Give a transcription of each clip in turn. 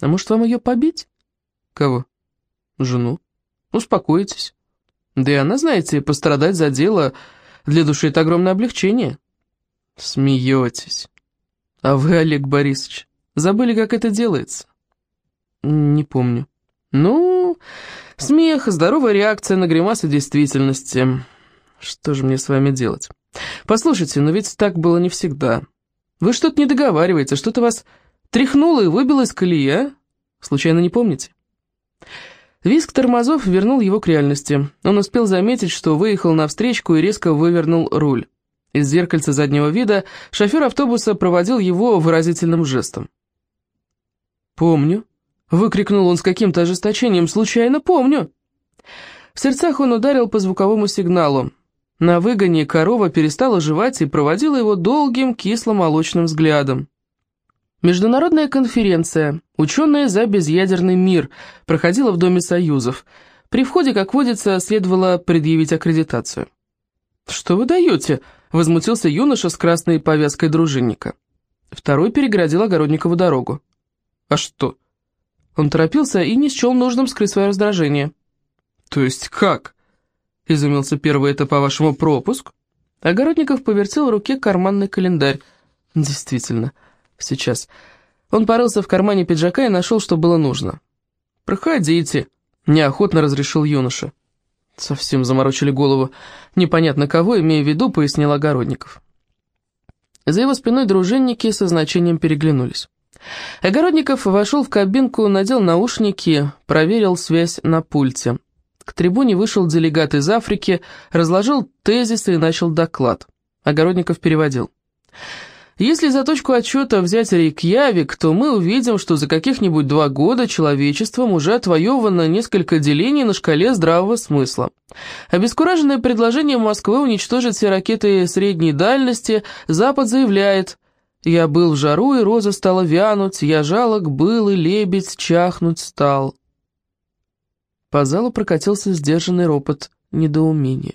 А может, вам ее побить? Кого? Жену. Успокойтесь. Да и она, знаете, пострадать за дело для души это огромное облегчение. Смеетесь. А вы, Олег Борисович, забыли, как это делается? Не помню. Ну, смех, здоровая реакция на гримасы действительности. Что же мне с вами делать? Послушайте, но ведь так было не всегда. Вы что-то не договариваете, что-то вас тряхнуло и выбило из а? Случайно не помните? Виск тормозов вернул его к реальности. Он успел заметить, что выехал на встречку и резко вывернул руль. Из зеркальца заднего вида шофер автобуса проводил его выразительным жестом. «Помню», — выкрикнул он с каким-то ожесточением, — «случайно помню». В сердцах он ударил по звуковому сигналу. На выгоне корова перестала жевать и проводила его долгим кисло-молочным взглядом. Международная конференция «Ученые за безъядерный мир» проходила в Доме Союзов. При входе, как водится, следовало предъявить аккредитацию. «Что вы даете?» — возмутился юноша с красной повязкой дружинника. Второй перегородил Огородникову дорогу. «А что?» Он торопился и не счел нужным скрыть свое раздражение. «То есть как?» — изумился первый, это, по-вашему, пропуск? Огородников повертел в руке карманный календарь. Действительно, сейчас. Он порылся в кармане пиджака и нашел, что было нужно. «Проходите», — неохотно разрешил юноша. Совсем заморочили голову. Непонятно кого, имея в виду, пояснил Огородников. За его спиной дружинники со значением переглянулись. Огородников вошел в кабинку, надел наушники, проверил связь на пульте. К трибуне вышел делегат из Африки, разложил тезисы и начал доклад. Огородников переводил. Если за точку отчета взять Рейкьявик, то мы увидим, что за каких-нибудь два года человечеством уже отвоевано несколько делений на шкале здравого смысла. Обескураженное предложение Москвы уничтожить все ракеты средней дальности, Запад заявляет «Я был в жару, и роза стала вянуть, я жалок был, и лебедь чахнуть стал». По залу прокатился сдержанный ропот недоумения.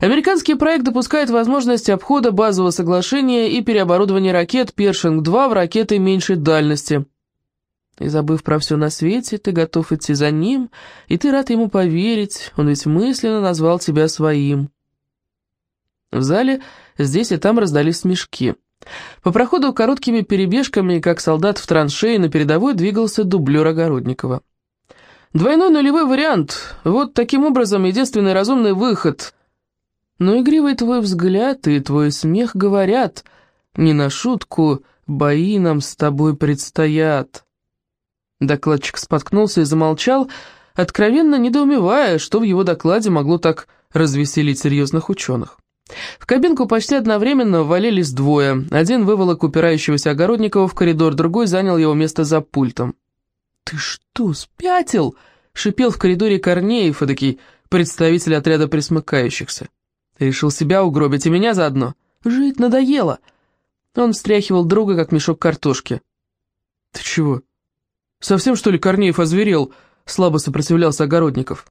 Американский проект допускает возможность обхода базового соглашения и переоборудования ракет «Першинг-2» в ракеты меньшей дальности. И забыв про все на свете, ты готов идти за ним, и ты рад ему поверить, он ведь мысленно назвал тебя своим. В зале здесь и там раздались смешки. По проходу короткими перебежками, как солдат в траншее, на передовой двигался дублер Огородникова. Двойной нулевой вариант. Вот таким образом единственный разумный выход. Но игривый твой взгляд и твой смех говорят, не на шутку, бои нам с тобой предстоят. Докладчик споткнулся и замолчал, откровенно недоумевая, что в его докладе могло так развеселить серьезных ученых. В кабинку почти одновременно ввалились двое. Один выволок упирающегося Огородникова в коридор, другой занял его место за пультом. «Ты что, спятил?» — шипел в коридоре Корнеев, эдакий представитель отряда присмыкающихся. «Решил себя угробить и меня заодно? Жить надоело!» Он встряхивал друга, как мешок картошки. «Ты чего? Совсем, что ли, Корнеев озверел?» — слабо сопротивлялся Огородников.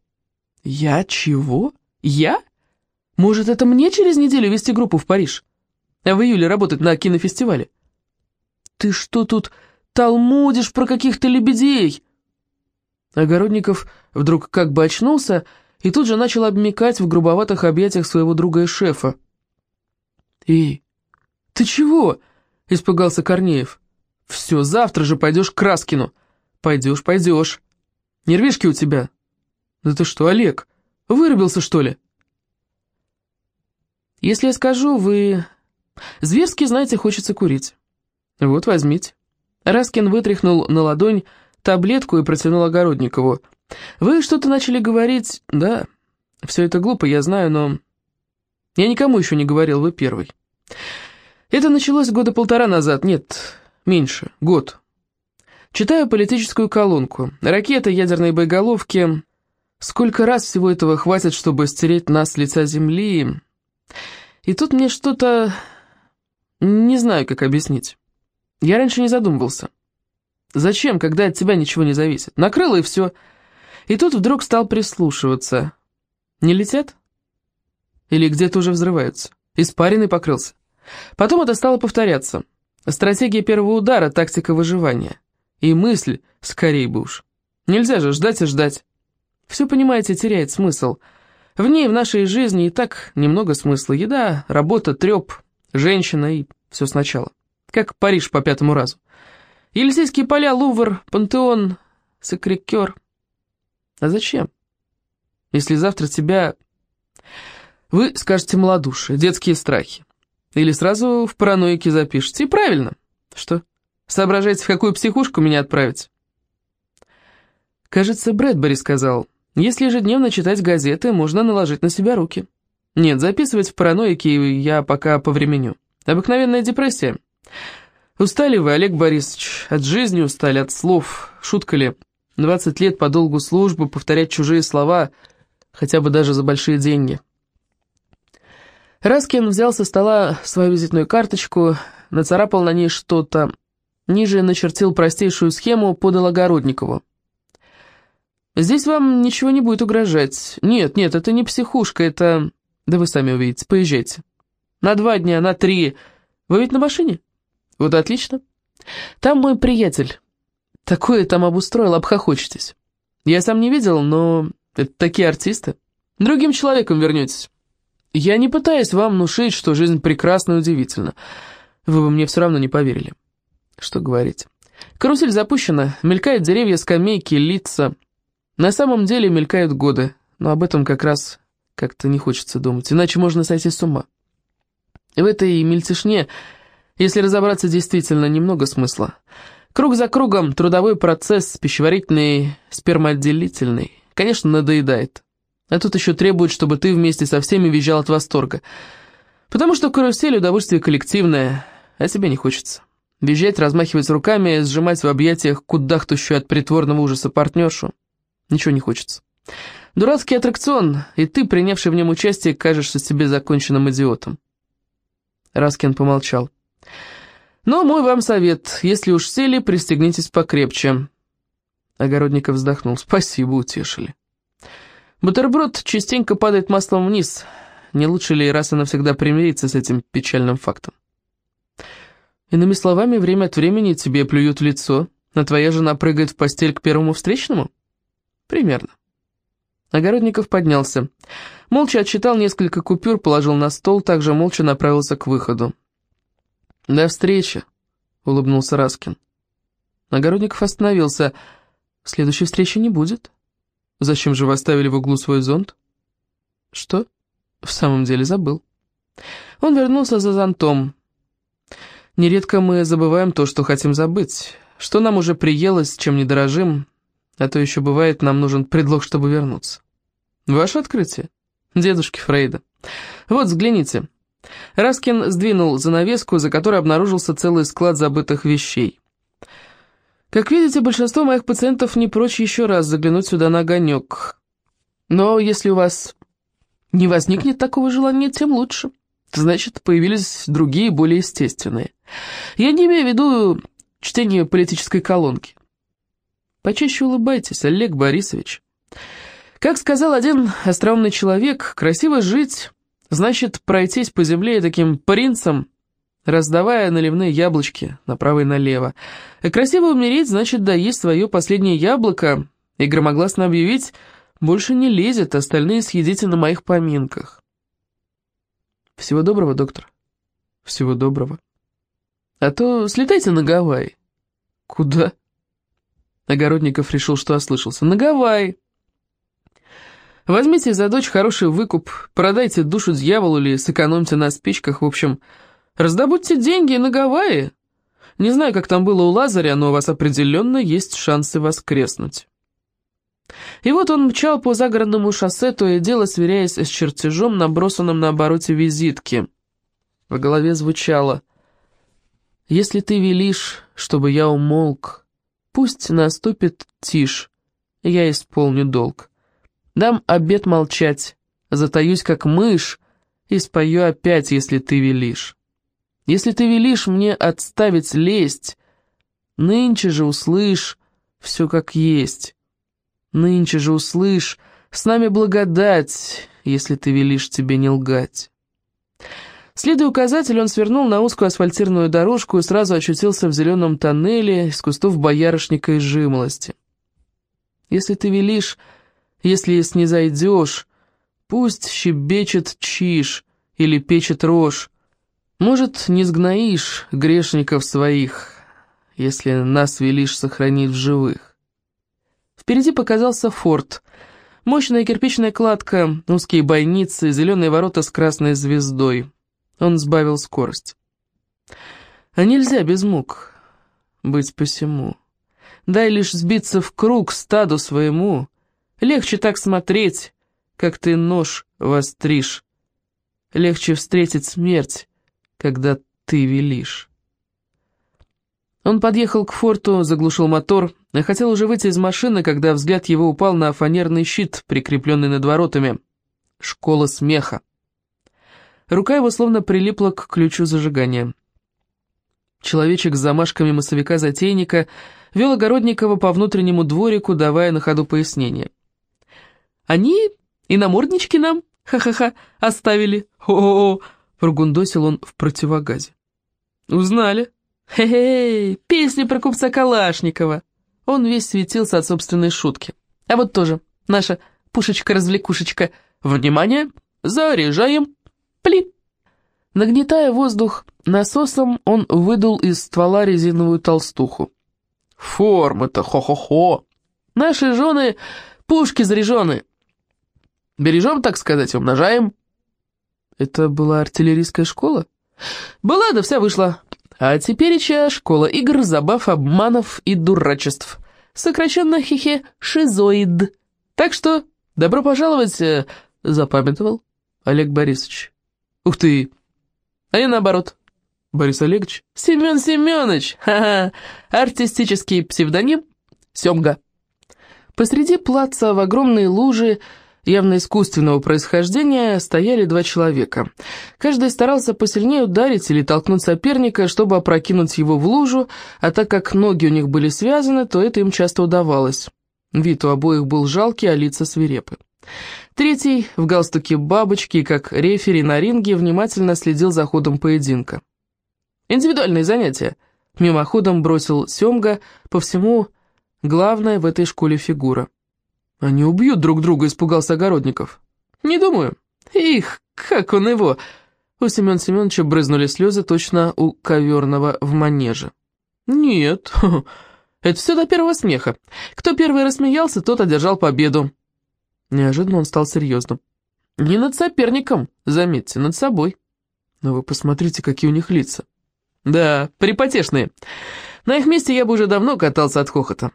«Я чего? Я? Может, это мне через неделю вести группу в Париж? А в июле работать на кинофестивале?» «Ты что тут талмудишь про каких-то лебедей!» Огородников вдруг как бы очнулся и тут же начал обмекать в грубоватых объятиях своего друга и шефа. «Эй, ты чего?» — испугался Корнеев. «Все, завтра же пойдешь к Краскину. Пойдешь, пойдешь. Нервишки у тебя?» «Да ты что, Олег, вырубился, что ли?» «Если я скажу, вы... Зверски, знаете, хочется курить. Вот, возьмите». Раскин вытряхнул на ладонь таблетку и протянул Огородникову. «Вы что-то начали говорить...» «Да, все это глупо, я знаю, но...» «Я никому еще не говорил, вы первый». «Это началось года полтора назад, нет, меньше, год. Читаю политическую колонку. Ракеты, ядерные боеголовки. Сколько раз всего этого хватит, чтобы стереть нас с лица земли? И тут мне что-то... Не знаю, как объяснить». Я раньше не задумывался. Зачем, когда от тебя ничего не зависит? Накрыло и все. И тут вдруг стал прислушиваться. Не летят? Или где-то уже взрываются? Испаренный покрылся. Потом это стало повторяться. Стратегия первого удара, тактика выживания. И мысль, скорей бы уж. Нельзя же ждать и ждать. Все, понимаете, теряет смысл. В ней, в нашей жизни и так немного смысла. Еда, работа, треп, женщина и все сначала. Как Париж по пятому разу. Елисейские поля, Лувр, Пантеон, Сакрикер. А зачем? Если завтра тебя... Вы скажете малодушие, детские страхи. Или сразу в параноике запишете. И правильно. Что, соображаете, в какую психушку меня отправить? Кажется, Брэдбери сказал, если ежедневно читать газеты, можно наложить на себя руки. Нет, записывать в параноике я пока повременю. Обыкновенная депрессия. Устали вы, Олег Борисович, от жизни устали, от слов. Шутка ли? 20 лет по долгу службы повторять чужие слова, хотя бы даже за большие деньги. Раскин взял со стола свою визитную карточку, нацарапал на ней что-то, ниже начертил простейшую схему, подал Огородникову. «Здесь вам ничего не будет угрожать. Нет, нет, это не психушка, это... Да вы сами увидите, поезжайте. На два дня, на три. Вы ведь на машине?» «Вот отлично. Там мой приятель. Такое там обустроил, обхохочетесь. Я сам не видел, но это такие артисты. Другим человеком вернетесь. Я не пытаюсь вам внушить, что жизнь прекрасна и удивительна. Вы бы мне все равно не поверили. Что говорить. Карусель запущена, мелькают деревья, скамейки, лица. На самом деле мелькают годы, но об этом как раз как-то не хочется думать, иначе можно сойти с ума. В этой мельтешне если разобраться, действительно немного смысла. Круг за кругом трудовой процесс, пищеварительный, спермоотделительный, конечно, надоедает. А тут еще требует, чтобы ты вместе со всеми визжал от восторга. Потому что карусель удовольствие коллективное, а тебе не хочется. Визжать, размахивать руками, сжимать в объятиях кудахтущую от притворного ужаса партнершу. Ничего не хочется. Дурацкий аттракцион, и ты, принявший в нем участие, кажешься себе законченным идиотом. Раскин помолчал. Но мой вам совет, если уж сели, пристегнитесь покрепче. Огородников вздохнул. Спасибо, утешили. Бутерброд частенько падает маслом вниз. Не лучше ли раз и навсегда примириться с этим печальным фактом? Иными словами, время от времени тебе плюют в лицо, а твоя жена прыгает в постель к первому встречному? Примерно. Огородников поднялся. Молча отчитал несколько купюр, положил на стол, также молча направился к выходу. «До встречи», — улыбнулся Раскин. Огородников остановился. «Следующей встречи не будет. Зачем же вы оставили в углу свой зонт?» «Что?» «В самом деле забыл». Он вернулся за зонтом. «Нередко мы забываем то, что хотим забыть. Что нам уже приелось, чем не дорожим, а то еще бывает, нам нужен предлог, чтобы вернуться». «Ваше открытие?» «Дедушки Фрейда. Вот, взгляните». Раскин сдвинул занавеску, за которой обнаружился целый склад забытых вещей. «Как видите, большинство моих пациентов не прочь еще раз заглянуть сюда на огонек. Но если у вас не возникнет такого желания, тем лучше. Значит, появились другие, более естественные. Я не имею в виду чтение политической колонки. Почаще улыбайтесь, Олег Борисович. Как сказал один остроумный человек, красиво жить Значит, пройтись по земле таким принцем, раздавая наливные яблочки направо и налево. И красиво умереть, значит, доесть свое последнее яблоко и громогласно объявить «больше не лезет, остальные съедите на моих поминках». Всего доброго, доктор. Всего доброго. А то слетайте на Гавайи. Куда? Огородников решил, что ослышался. На Гавайи. Возьмите за дочь хороший выкуп, продайте душу дьяволу или сэкономьте на спичках, в общем, раздобудьте деньги на Гавайи. Не знаю, как там было у Лазаря, но у вас определенно есть шансы воскреснуть. И вот он мчал по загородному шоссе, то и дело сверяясь с чертежом, набросанным на обороте визитки. В голове звучало «Если ты велишь, чтобы я умолк, пусть наступит тишь, я исполню долг». Дам обед молчать, затаюсь как мышь и спою опять, если ты велишь. Если ты велишь мне отставить лесть, нынче же услышь все как есть. Нынче же услышь, с нами благодать, если ты велишь тебе не лгать. Следуя указателю, он свернул на узкую асфальтированную дорожку и сразу очутился в зеленом тоннеле из кустов боярышника и жимолости. Если ты велишь, если снизойдешь, пусть щебечет чиж или печет рожь, может, не сгноишь грешников своих, если нас велишь сохранить в живых. Впереди показался форт. Мощная кирпичная кладка, узкие бойницы, зеленые ворота с красной звездой. Он сбавил скорость. А нельзя без мук быть посему. Дай лишь сбиться в круг стаду своему. Легче так смотреть, как ты нож востришь. Легче встретить смерть, когда ты велишь. Он подъехал к форту, заглушил мотор, и хотел уже выйти из машины, когда взгляд его упал на фанерный щит, прикрепленный над воротами. Школа смеха. Рука его словно прилипла к ключу зажигания. Человечек с замашками массовика-затейника вел Огородникова по внутреннему дворику, давая на ходу пояснение. «Они и наморднички нам, ха-ха-ха, оставили. О-о-о!» — прогундосил он в противогазе. «Узнали?» «Хе-хей, песни про купца Калашникова!» Он весь светился от собственной шутки. «А вот тоже наша пушечка-развлекушечка. Внимание! Заряжаем! Пли!» Нагнетая воздух насосом, он выдул из ствола резиновую толстуху. «Форма-то, хо-хо-хо! Наши жены пушки заряжены! Бережем, так сказать, умножаем!» «Это была артиллерийская школа?» «Была, да вся вышла. А теперь еще школа игр, забав, обманов и дурачеств. Сокращенно хихе шизоид. Так что добро пожаловать, э, запамятовал Олег Борисович. Ух ты! А я наоборот. Борис Олегович? Семен Семенович! Ха-ха! Артистический псевдоним Семга. Посреди плаца в огромной луже явно искусственного происхождения, стояли два человека. Каждый старался посильнее ударить или толкнуть соперника, чтобы опрокинуть его в лужу, а так как ноги у них были связаны, то это им часто удавалось. Вид у обоих был жалкий, а лица свирепы. Третий, в галстуке бабочки, как рефери на ринге, внимательно следил за ходом поединка. «Индивидуальные занятия», — мимоходом бросил Семга, по всему главная в этой школе фигура. «Они убьют друг друга», — испугался Огородников. «Не думаю. Их, как он его!» У Семена Семеновича брызнули слезы точно у коверного в манеже. «Нет, это все до первого смеха. Кто первый рассмеялся, тот одержал победу». Неожиданно он стал серьезным. «Не над соперником, заметьте, над собой». Но вы посмотрите, какие у них лица. «Да, припотешные. На их месте я бы уже давно катался от хохота».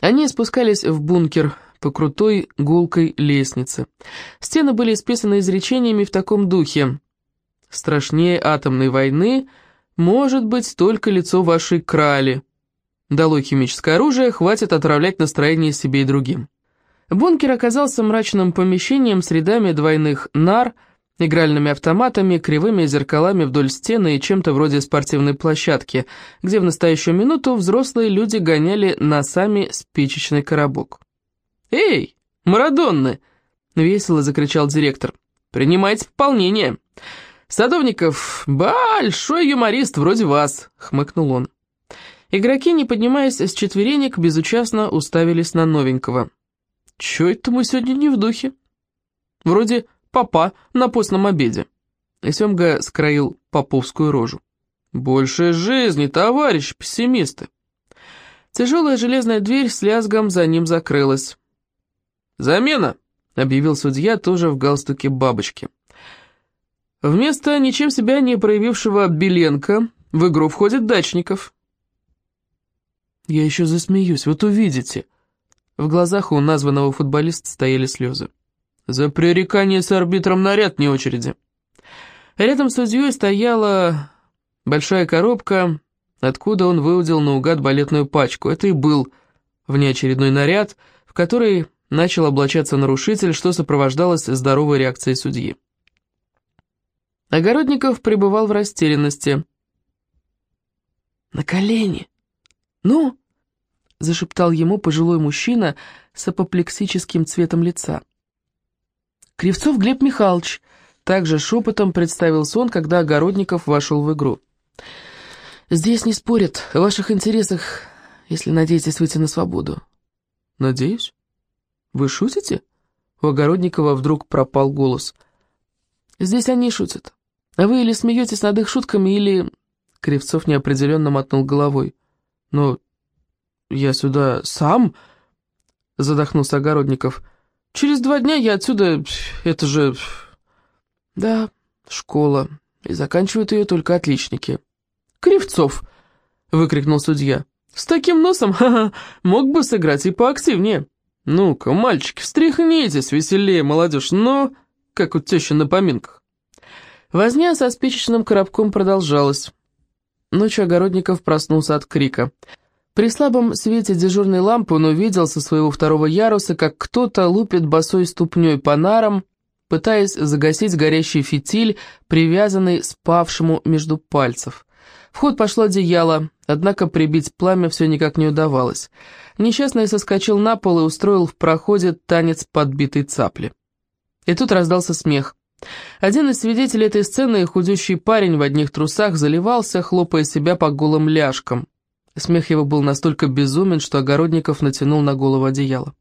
Они спускались в бункер по крутой гулкой лестнице. Стены были исписаны изречениями в таком духе. «Страшнее атомной войны может быть только лицо вашей крали. Долой химическое оружие, хватит отравлять настроение себе и другим». Бункер оказался мрачным помещением с рядами двойных нар – игральными автоматами, кривыми зеркалами вдоль стены и чем-то вроде спортивной площадки, где в настоящую минуту взрослые люди гоняли носами спичечный коробок. «Эй, Марадонны!» — весело закричал директор. «Принимайте пополнение. Садовников — большой юморист вроде вас», — хмыкнул он. Игроки, не поднимаясь с четверенек, безучастно уставились на новенького. «Чё это мы сегодня не в духе?» «Вроде папа на постном обеде». Семга скроил поповскую рожу. «Больше жизни, товарищ пессимисты!» Тяжелая железная дверь с лязгом за ним закрылась. «Замена!» — объявил судья, тоже в галстуке бабочки. Вместо ничем себя не проявившего Беленко в игру входит Дачников. «Я еще засмеюсь, вот увидите!» В глазах у названного футболиста стояли слезы. За пререкание с арбитром наряд не очереди. Рядом с судьей стояла большая коробка, откуда он выудил наугад балетную пачку. Это и был внеочередной наряд, в который начал облачаться нарушитель, что сопровождалось здоровой реакцией судьи. Огородников пребывал в растерянности. «На колени! Ну!» — зашептал ему пожилой мужчина с апоплексическим цветом лица. «Кривцов Глеб Михайлович, Также шепотом представился он, когда Огородников вошел в игру. «Здесь не спорят о ваших интересах, если надеетесь выйти на свободу». «Надеюсь? Вы шутите?» У Огородникова вдруг пропал голос. «Здесь они шутят. А вы или смеетесь над их шутками, или...» Кривцов неопределенно мотнул головой. «Но я сюда сам...» Задохнулся Огородников. «Через два дня я отсюда... Это же...» «Да, школа. И заканчивают ее только отличники». «Кривцов!» — выкрикнул судья. «С таким носом, ха-ха, мог бы сыграть и поактивнее. Ну-ка, мальчики, встряхнитесь, веселее, молодежь, но...» Как у тещи на поминках. Возня со спичечным коробком продолжалась. Ночью Огородников проснулся от крика. При слабом свете дежурной лампы он увидел со своего второго яруса, как кто-то лупит босой ступней по нарам, пытаясь загасить горящий фитиль, привязанный спавшему между пальцев. В ход пошло одеяло, однако прибить пламя все никак не удавалось. Несчастный соскочил на пол и устроил в проходе танец подбитой цапли. И тут раздался смех. Один из свидетелей этой сцены, худющий парень в одних трусах, заливался, хлопая себя по голым ляжкам. Смех его был настолько безумен, что Огородников натянул на голову одеяло.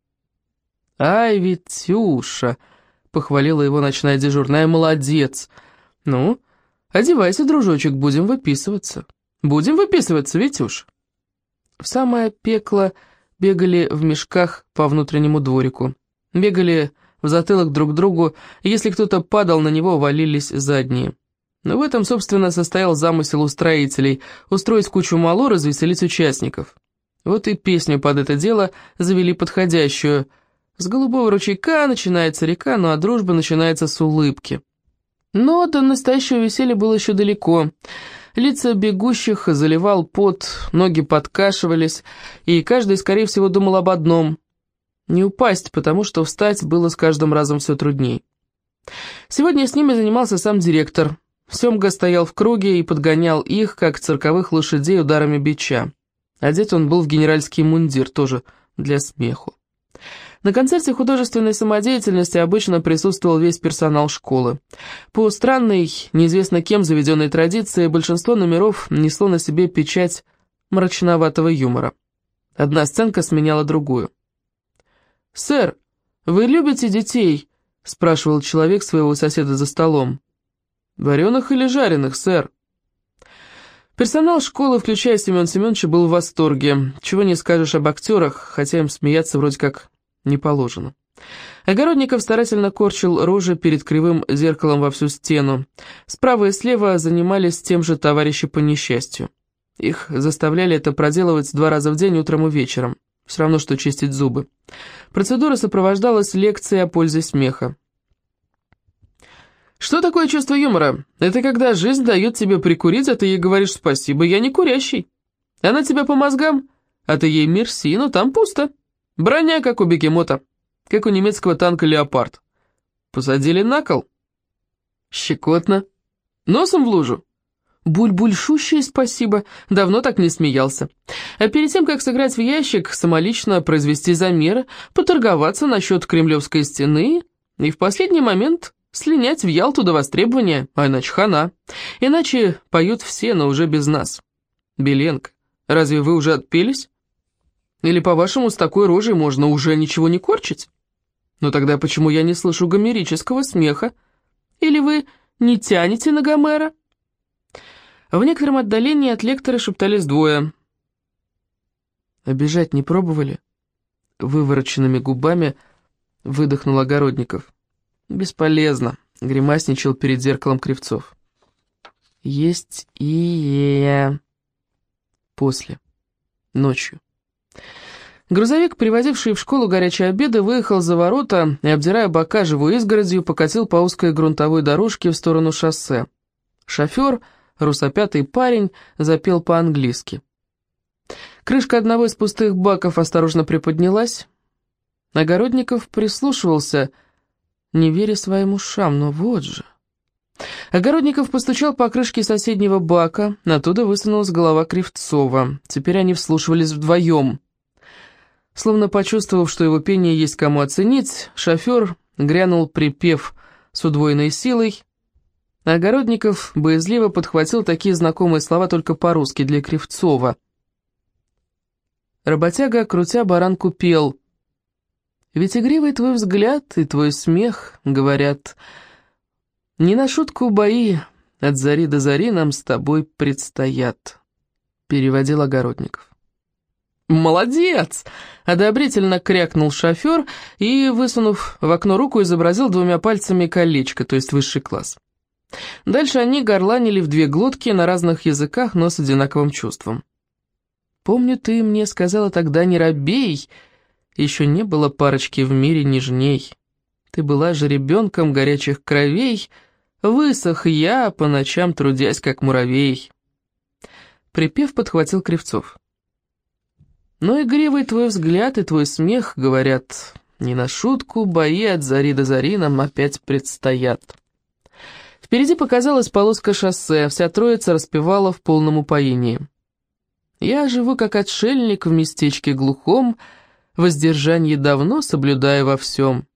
«Ай, Витюша!» — похвалила его ночная дежурная. «Молодец! Ну, одевайся, дружочек, будем выписываться. Будем выписываться, Витюш!» В самое пекло бегали в мешках по внутреннему дворику. Бегали в затылок друг другу, и если кто-то падал на него, валились задние. Но в этом, собственно, состоял замысел устроителей – устроить кучу мало, развеселить участников. Вот и песню под это дело завели подходящую. С голубого ручейка начинается река, ну а дружба начинается с улыбки. Но до настоящего веселья было еще далеко. Лица бегущих заливал пот, ноги подкашивались, и каждый, скорее всего, думал об одном – не упасть, потому что встать было с каждым разом все труднее. Сегодня с ними занимался сам директор – Семга стоял в круге и подгонял их, как цирковых лошадей, ударами бича. Одет он был в генеральский мундир, тоже для смеху. На концерте художественной самодеятельности обычно присутствовал весь персонал школы. По странной, неизвестно кем заведенной традиции, большинство номеров несло на себе печать мрачноватого юмора. Одна сценка сменяла другую. «Сэр, вы любите детей?» – спрашивал человек своего соседа за столом. «Вареных или жареных, сэр?» Персонал школы, включая Семен Семеновича, был в восторге. Чего не скажешь об актерах, хотя им смеяться вроде как не положено. Огородников старательно корчил рожи перед кривым зеркалом во всю стену. Справа и слева занимались тем же товарищи по несчастью. Их заставляли это проделывать два раза в день, утром и вечером. Все равно, что чистить зубы. Процедура сопровождалась лекцией о пользе смеха. Что такое чувство юмора? Это когда жизнь дает тебе прикурить, а ты ей говоришь «спасибо, я не курящий». Она тебя по мозгам, а ты ей «мерси», но там пусто. Броня, как у бегемота, как у немецкого танка «Леопард». Посадили на кол. Щекотно. Носом в лужу. Буль-буль-шущее спасибо, давно так не смеялся. А перед тем, как сыграть в ящик, самолично произвести замеры, поторговаться насчет Кремлевской стены и в последний момент Слинять в Ялту до востребования, а иначе хана. Иначе поют все, но уже без нас. Беленко, разве вы уже отпелись? Или, по-вашему, с такой рожей можно уже ничего не корчить? Но тогда почему я не слышу гомерического смеха? Или вы не тянете на Гомера? В некотором отдалении от лектора шептались двое. «Обижать не пробовали?» Вывороченными губами выдохнул Огородников. «Бесполезно», — гримасничал перед зеркалом Кривцов. «Есть и...» После. Ночью. Грузовик, привозивший в школу горячие обеды, выехал за ворота и, обдирая бока живой изгородью, покатил по узкой грунтовой дорожке в сторону шоссе. Шофер, русопятый парень, запел по-английски. Крышка одного из пустых баков осторожно приподнялась. Огородников прислушивался — не веря своим ушам, но вот же. Огородников постучал по крышке соседнего бака, оттуда высунулась голова Кривцова. Теперь они вслушивались вдвоем. Словно почувствовав, что его пение есть кому оценить, шофер грянул припев с удвоенной силой, Огородников боязливо подхватил такие знакомые слова только по-русски для Кривцова. Работяга, крутя баранку, пел. «Ведь игривый твой взгляд и твой смех, — говорят, — не на шутку бои от зари до зари нам с тобой предстоят», — переводил Огородников. «Молодец!» — одобрительно крякнул шофер и, высунув в окно руку, изобразил двумя пальцами колечко, то есть высший класс. Дальше они горланили в две глотки на разных языках, но с одинаковым чувством. «Помню, ты мне сказала тогда не робей, еще не было парочки в мире нежней. Ты была же ребенком горячих кровей, высох я, по ночам трудясь, как муравей». Припев подхватил Кривцов. Но игривый твой взгляд и твой смех, говорят, не на шутку, бои от зари до зари нам опять предстоят. Впереди показалась полоска шоссе, вся троица распевала в полном упоении. Я живу как отшельник в местечке глухом, воздержание давно соблюдая во всем.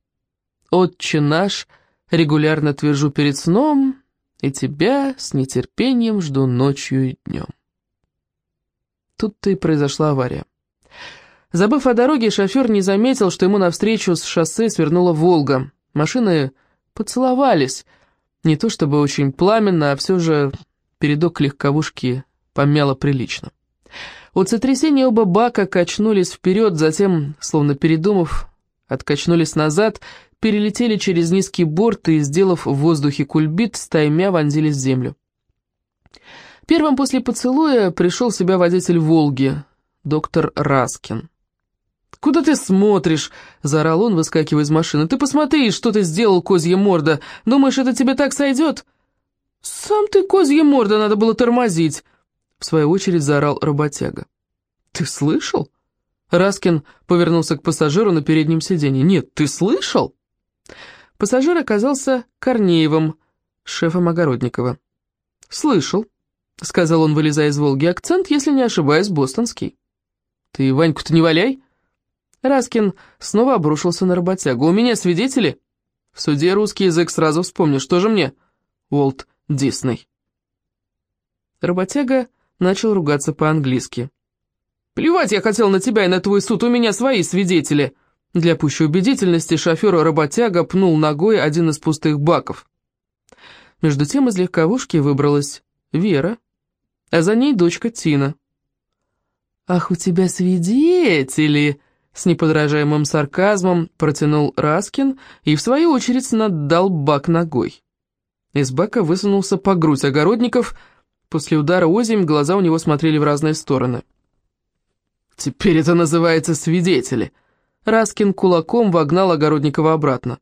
Отче наш, регулярно твержу перед сном, и тебя с нетерпением жду ночью и днем. Тут-то и произошла авария. Забыв о дороге, шофер не заметил, что ему навстречу с шоссе свернула «Волга». Машины поцеловались. Не то чтобы очень пламенно, а все же передок легковушки помяло прилично. От сотрясения оба бака качнулись вперед, затем, словно передумав, откачнулись назад, перелетели через низкий борт и, сделав в воздухе кульбит, стаймя вонзились в землю. Первым после поцелуя пришел в себя водитель «Волги», доктор Раскин. «Куда ты смотришь?» — заорал он, выскакивая из машины. «Ты посмотри, что ты сделал, козья морда! Думаешь, это тебе так сойдет?» «Сам ты, козья морда, надо было тормозить!» В свою очередь заорал работяга. «Ты слышал?» Раскин повернулся к пассажиру на переднем сиденье. «Нет, ты слышал?» Пассажир оказался Корнеевым, шефом Огородникова. «Слышал», — сказал он, вылезая из «Волги». «Акцент, если не ошибаюсь, бостонский». «Ты Ваньку-то не валяй!» Раскин снова обрушился на работягу. «У меня свидетели?» «В суде русский язык сразу вспомню. Что же мне?» «Уолт Дисней». Работяга начал ругаться по-английски. «Плевать я хотел на тебя и на твой суд, у меня свои свидетели!» Для пущей убедительности шофер работяга пнул ногой один из пустых баков. Между тем из легковушки выбралась Вера, а за ней дочка Тина. «Ах, у тебя свидетели!» С неподражаемым сарказмом протянул Раскин и, в свою очередь, наддал бак ногой. Из бака высунулся по грудь огородников. После удара озимь глаза у него смотрели в разные стороны. «Теперь это называется свидетели!» Раскин кулаком вогнал Огородникова обратно.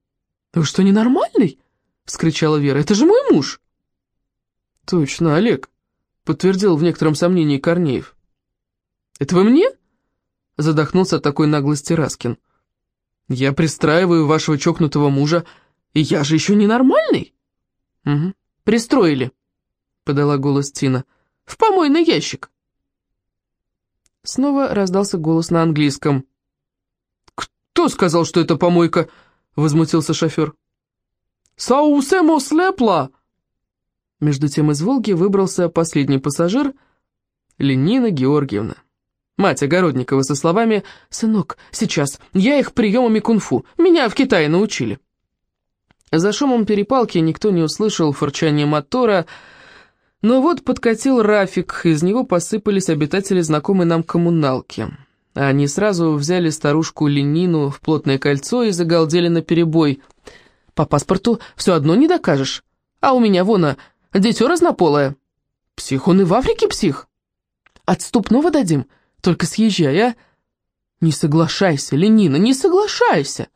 «Вы что, ненормальный?» — вскричала Вера. «Это же мой муж!» «Точно, Олег», — подтвердил в некотором сомнении Корнеев. «Это вы мне?» Задохнулся от такой наглости Раскин. «Я пристраиваю вашего чокнутого мужа, и я же еще не нормальный?» «Угу, пристроили», — подала голос Тина. «В помойный ящик». Снова раздался голос на английском. «Кто сказал, что это помойка?» — возмутился шофер. «Саусемо слепла!» Между тем из «Волги» выбрался последний пассажир, Ленина Георгиевна. Мать Огородникова со словами «Сынок, сейчас, я их приемами кунг-фу, меня в Китае научили». За шумом перепалки никто не услышал фырчания мотора, но вот подкатил Рафик, из него посыпались обитатели знакомой нам коммуналки. Они сразу взяли старушку Ленину в плотное кольцо и загалдели на перебой. «По паспорту все одно не докажешь, а у меня, вон, дитё разнополое». «Псих, он и в Африке псих». «Отступного дадим?» Только съезжай, а? Не соглашайся, Ленина, не соглашайся.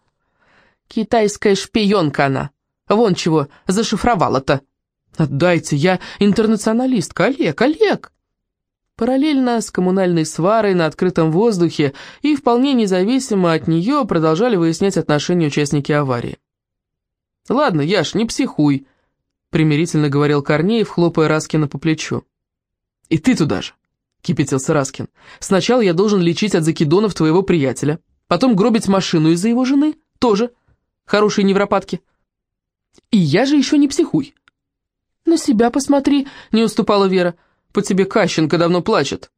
Китайская шпионка она. Вон чего зашифровала-то. Отдайте, я интернационалист, Олег, Олег. Параллельно с коммунальной сварой на открытом воздухе и вполне независимо от нее продолжали выяснять отношения участники аварии. «Ладно, Яш, не психуй», — примирительно говорил Корнеев, хлопая Раскина по плечу. «И ты туда же. — кипятился Раскин. «Сначала я должен лечить от закидонов твоего приятеля, потом гробить машину из-за его жены, тоже. Хорошие невропатки. И я же еще не психуй. «На себя посмотри», — не уступала Вера. «По тебе Кащенко давно плачет».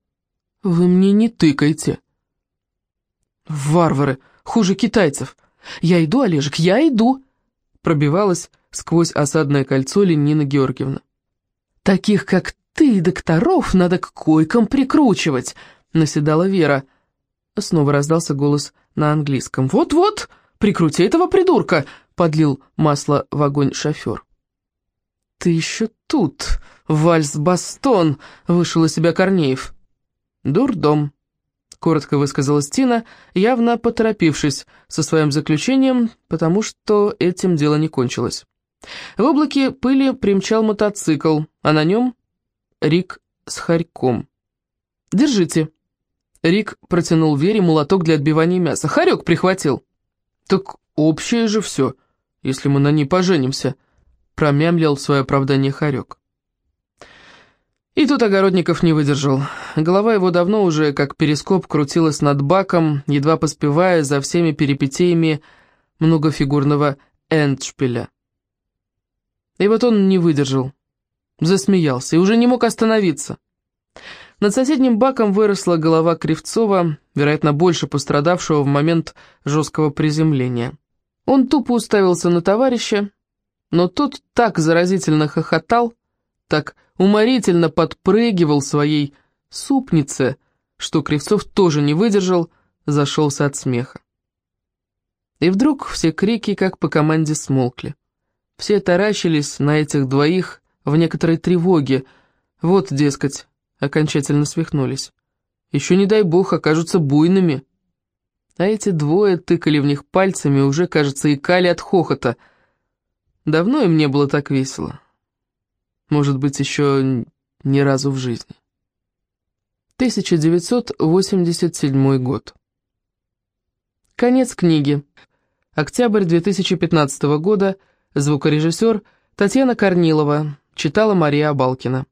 «Вы мне не тыкайте». «Варвары, хуже китайцев. Я иду, Олежек, я иду», — пробивалась сквозь осадное кольцо Ленина Георгиевна. «Таких, как ты, докторов, надо к койкам прикручивать», — наседала Вера. Снова раздался голос на английском. «Вот-вот, прикрути этого придурка!» — подлил масло в огонь шофер. «Ты еще тут, вальс-бастон!» — вышел из себя Корнеев. «Дурдом», — коротко высказалась Тина, явно поторопившись со своим заключением, потому что этим дело не кончилось. В облаке пыли примчал мотоцикл, а на нем Рик с хорьком. «Держите». Рик протянул Вере молоток для отбивания мяса. «Хорек прихватил». «Так общее же все, если мы на ней поженимся», — промямлил свое оправдание Хорек. И тут Огородников не выдержал. Голова его давно уже, как перископ, крутилась над баком, едва поспевая за всеми перипетиями многофигурного эндшпиля. И вот он не выдержал, засмеялся и уже не мог остановиться. Над соседним баком выросла голова Кривцова, вероятно, больше пострадавшего в момент жесткого приземления. Он тупо уставился на товарища, но тот так заразительно хохотал, так уморительно подпрыгивал своей супнице, что Кривцов тоже не выдержал, зашелся от смеха. И вдруг все крики, как по команде, смолкли. Все таращились на этих двоих в некоторой тревоге. Вот, дескать, окончательно свихнулись. Еще, не дай бог, окажутся буйными. А эти двое тыкали в них пальцами, уже, кажется, икали от хохота. Давно им не было так весело. Может быть, еще ни разу в жизни. 1987 год. Конец книги. Октябрь 2015 года. Звукорежиссер Татьяна Корнилова. Читала Мария Абалкина.